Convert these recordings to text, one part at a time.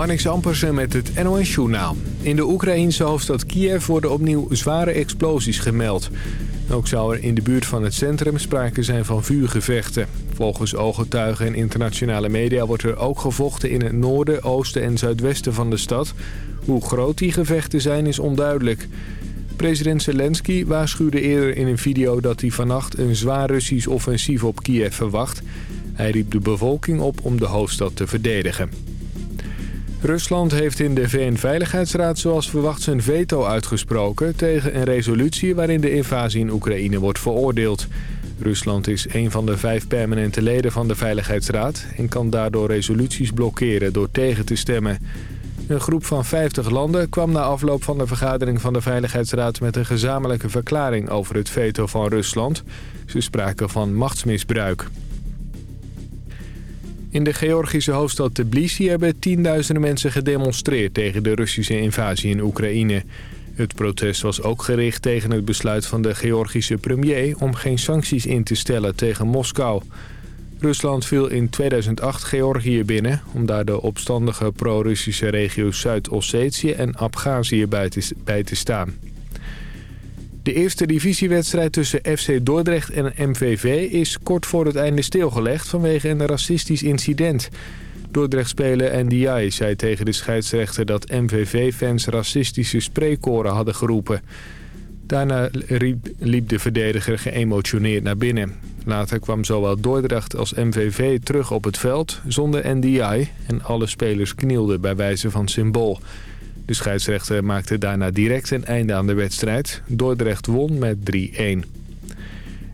Marnix Ampersen met het NOS-journaal. In de Oekraïense hoofdstad Kiev worden opnieuw zware explosies gemeld. Ook zou er in de buurt van het centrum sprake zijn van vuurgevechten. Volgens ooggetuigen en internationale media wordt er ook gevochten in het noorden, oosten en zuidwesten van de stad. Hoe groot die gevechten zijn is onduidelijk. President Zelensky waarschuwde eerder in een video dat hij vannacht een zwaar Russisch offensief op Kiev verwacht. Hij riep de bevolking op om de hoofdstad te verdedigen. Rusland heeft in de VN-veiligheidsraad zoals verwacht zijn veto uitgesproken... tegen een resolutie waarin de invasie in Oekraïne wordt veroordeeld. Rusland is een van de vijf permanente leden van de Veiligheidsraad... en kan daardoor resoluties blokkeren door tegen te stemmen. Een groep van 50 landen kwam na afloop van de vergadering van de Veiligheidsraad... met een gezamenlijke verklaring over het veto van Rusland. Ze spraken van machtsmisbruik. In de Georgische hoofdstad Tbilisi hebben tienduizenden mensen gedemonstreerd tegen de Russische invasie in Oekraïne. Het protest was ook gericht tegen het besluit van de Georgische premier om geen sancties in te stellen tegen Moskou. Rusland viel in 2008 Georgië binnen om daar de opstandige pro-Russische regio's Zuid-Ossetië en Abhazie bij te staan. De eerste divisiewedstrijd tussen FC Dordrecht en MVV is kort voor het einde stilgelegd vanwege een racistisch incident. Dordrecht-speler NDI zei tegen de scheidsrechter dat MVV-fans racistische spreekkoren hadden geroepen. Daarna liep de verdediger geëmotioneerd naar binnen. Later kwam zowel Dordrecht als MVV terug op het veld zonder NDI en alle spelers knielden bij wijze van symbool. De scheidsrechter maakte daarna direct een einde aan de wedstrijd. Dordrecht won met 3-1.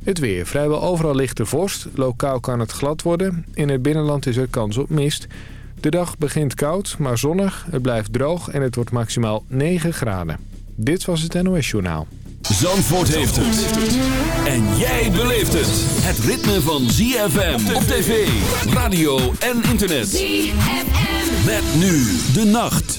Het weer. Vrijwel overal ligt de vorst. Lokaal kan het glad worden. In het binnenland is er kans op mist. De dag begint koud, maar zonnig. Het blijft droog en het wordt maximaal 9 graden. Dit was het NOS Journaal. Zandvoort heeft het. En jij beleeft het. Het ritme van ZFM op tv, radio en internet. ZFM. Met nu de nacht.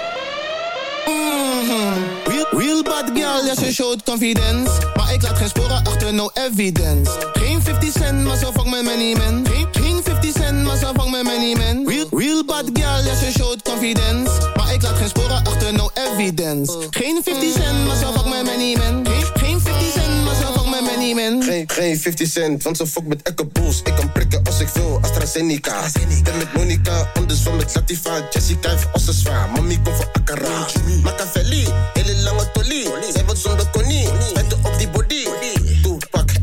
Real, bad girl, ja ze showt confidence. Maar ik laat geen sporen achter, no evidence. Geen 50 cent, maar zo vang met money man. Geen, geen 50 cent, maar zo vang met money man. Real, real bad girl, ja ze showt confidence. Maar ik laat geen sporen achter, no evidence. Geen 50 cent, maar zo vang met money man. Geen, Geen, geen 50 cent, want ze fuck met Echo Bulls. Ik kan prikken als ik wil, AstraZeneca. Ben met Monica, anders van met Latifa. Jessica heeft als ze zwaar, mami komt voor Akara. Machiavelli, hele lange tolie. Zij wordt zonder konie, spijten op die body.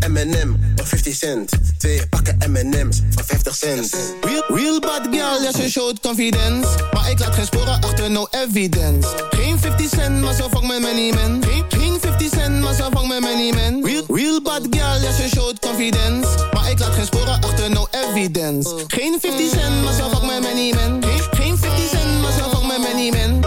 M&M of 50 cent. Twee pakken M&M's van 50 cent. Real, real bad girl, ja ze showt confidence. Maar ik laat geen sporen achter, no evidence. Geen 50 cent, maar zo vang met many men Geen, geen 50 cent, maar zo vang met many men Real, real bad girl, ja ze showt confidence. Maar ik laat geen sporen achter, no evidence. Geen 50 cent, maar zo vang met many men Geen, geen 50 cent, maar zo vang met many men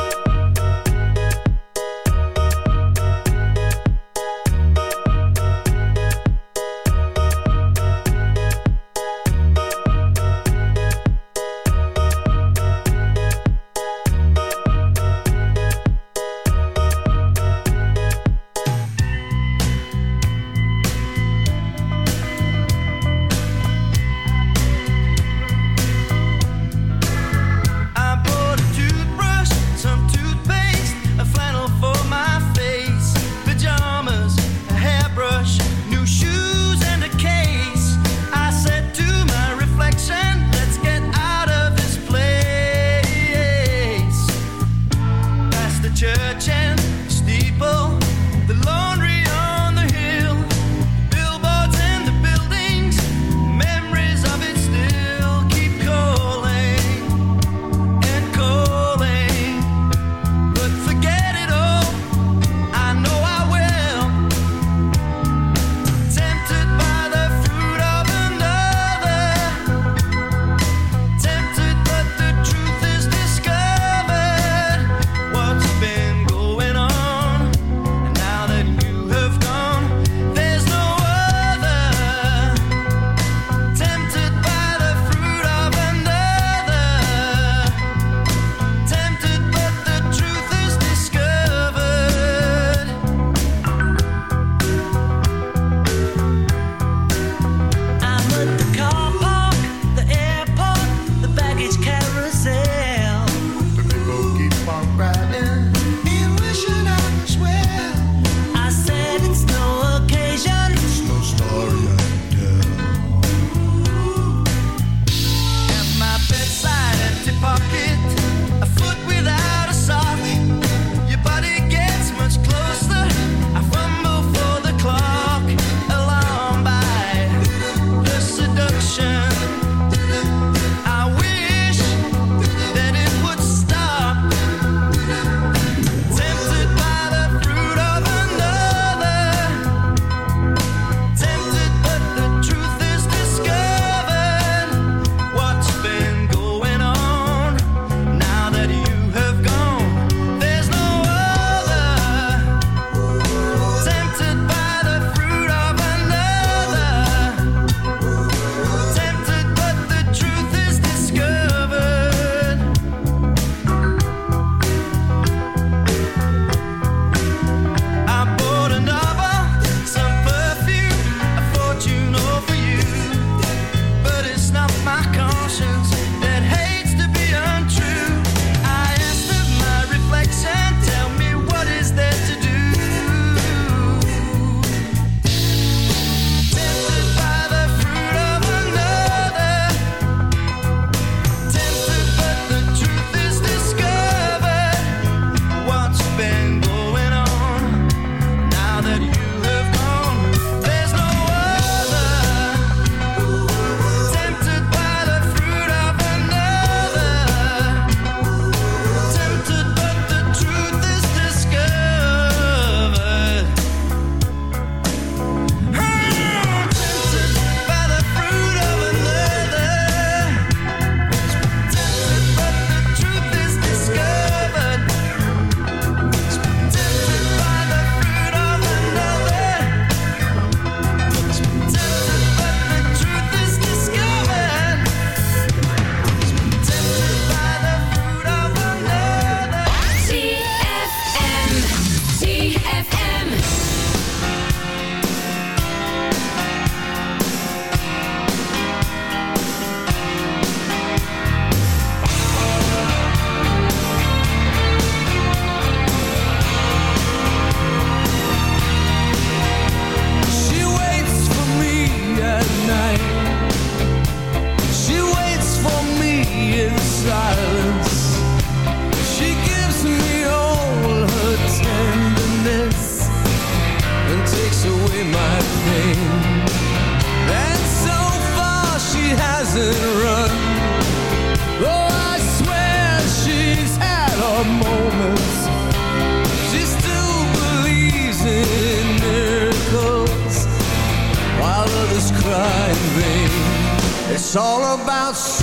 about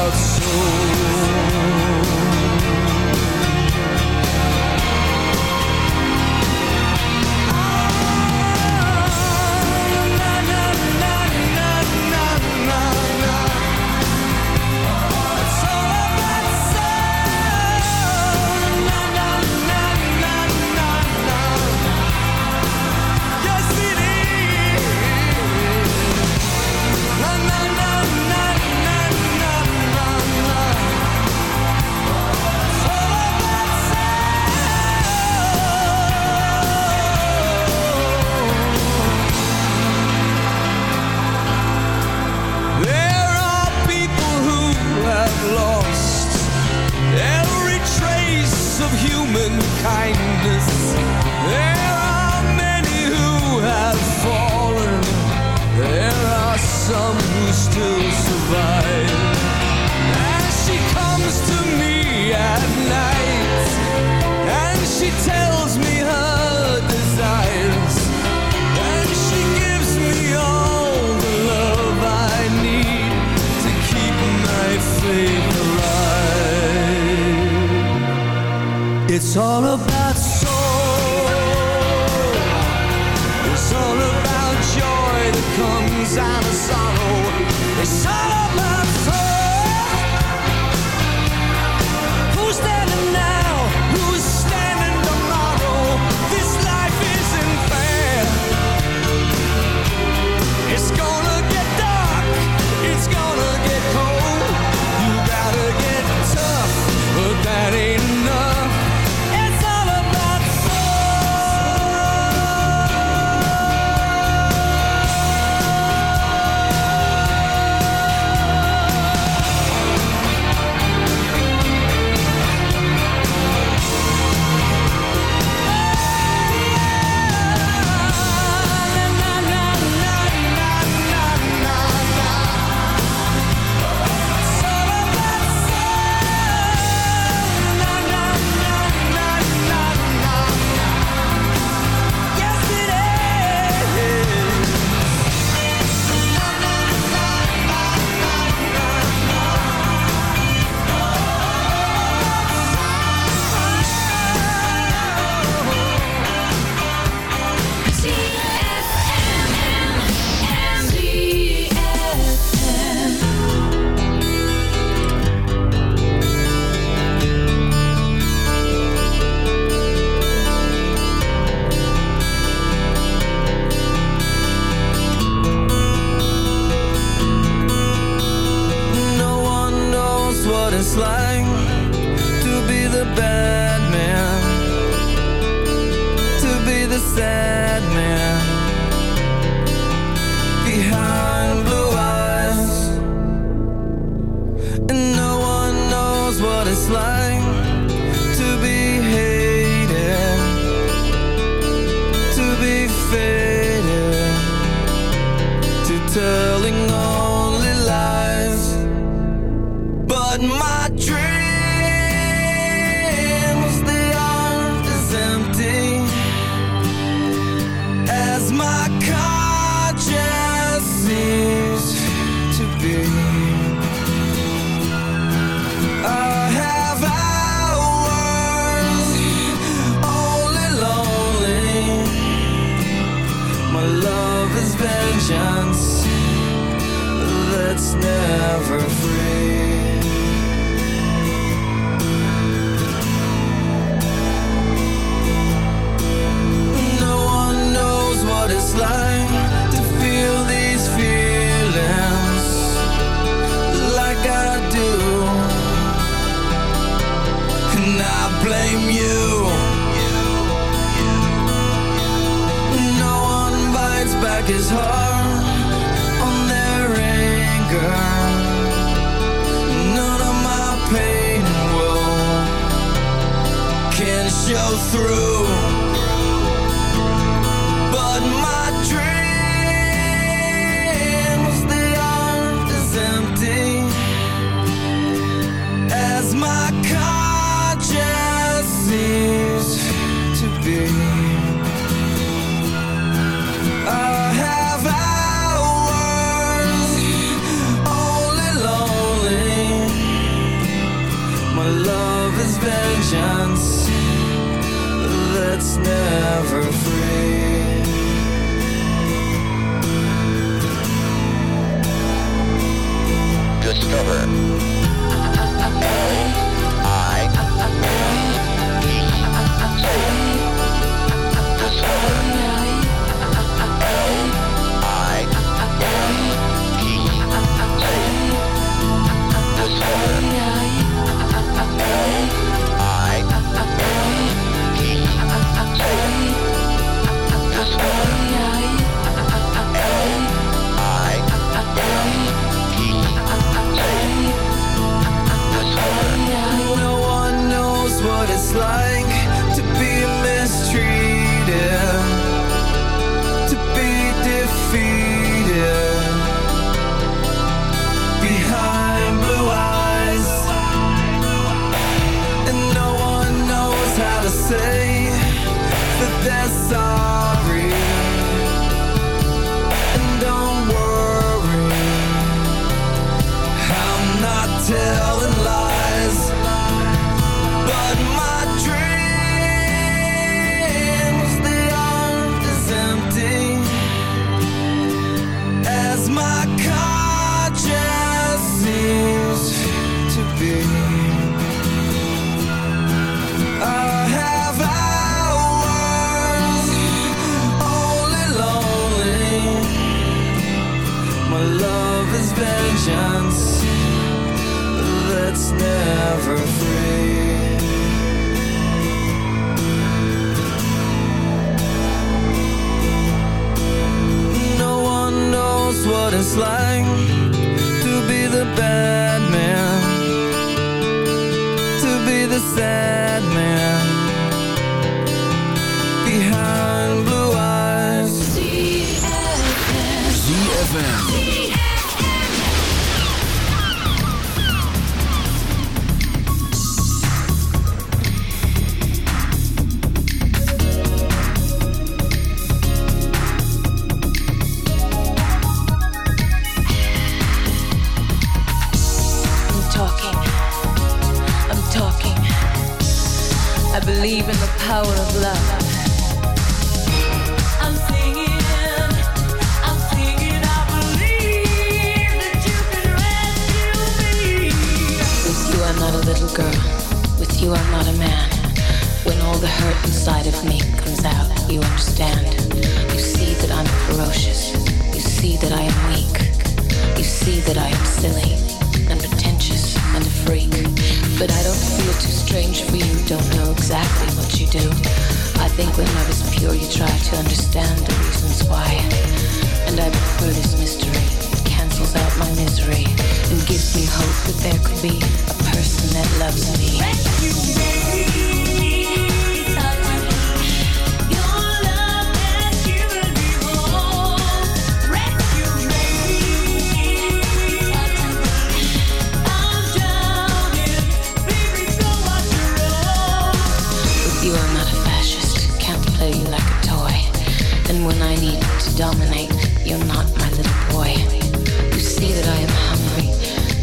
about soul. All about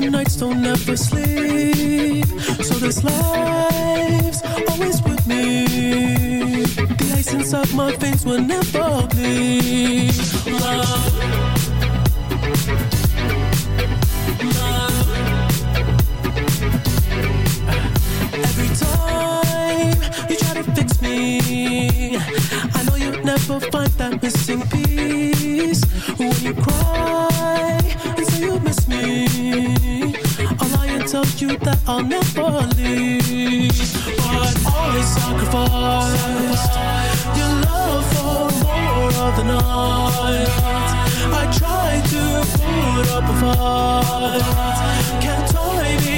The nights don't ever sleep. So this life's always with me. The ice inside my veins will never bleed. Love. I'll never leave. But always sacrificed your love for more of the night. I try to put up a fight, can't tie me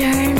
you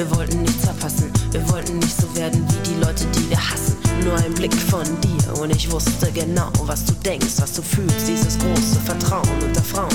Wir wollten nichts verpassen, wir wollten nicht so werden wie die Leute, die wir hassen. Nur ein Blick von dir und ich wusste genau, was du denkst, was du fühlst. Dieses große Vertrauen unter Frauen,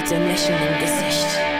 Mit dem Lächeln im Gesicht.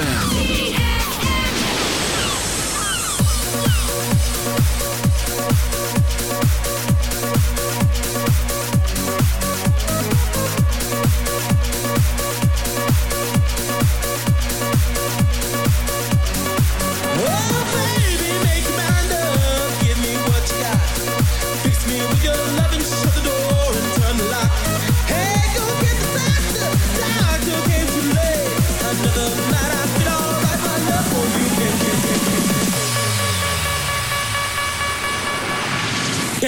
ZFM.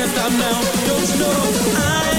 En dan now, don't you know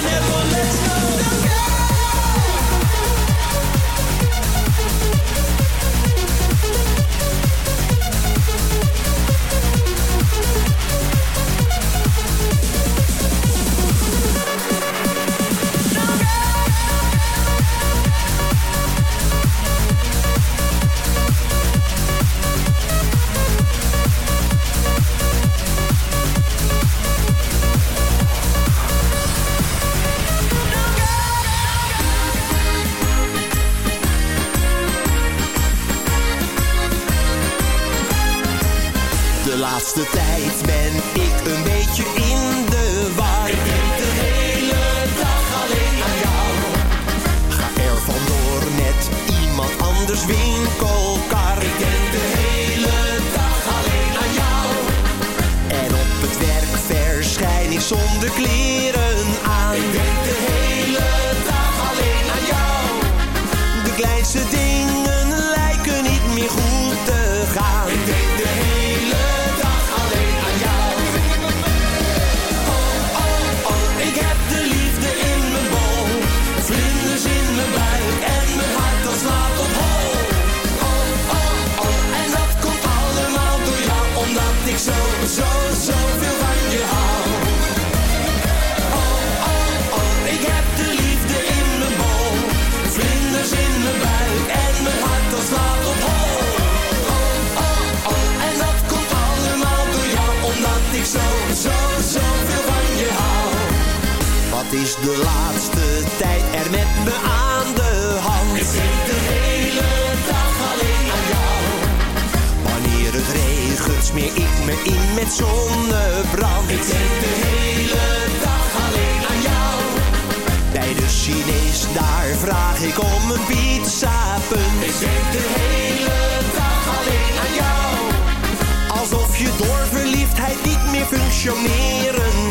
met zonnebrand. Ik denk de hele dag alleen aan jou. Bij de Chinees, daar vraag ik om een pizza punt. Ik denk de hele dag alleen aan jou. Alsof je door verliefdheid niet meer functioneren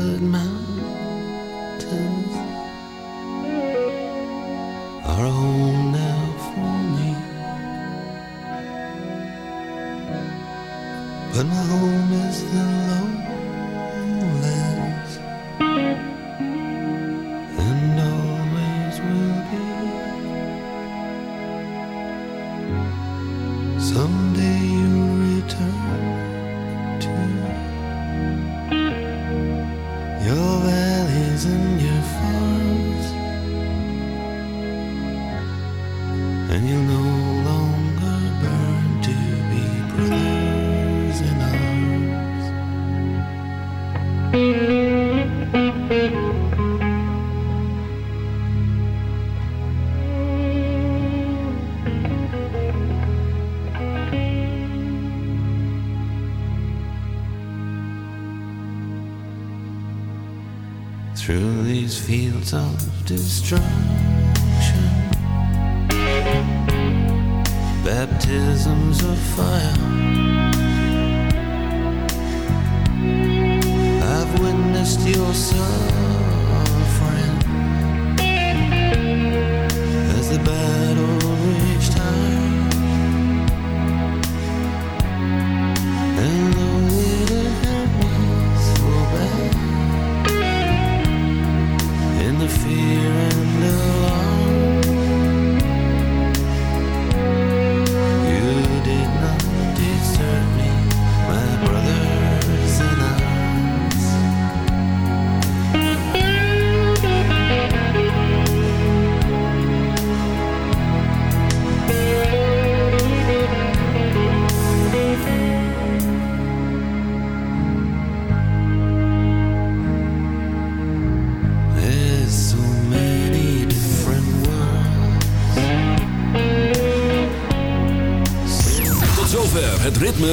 mist-covered mountains fields of destruction, baptisms of fire.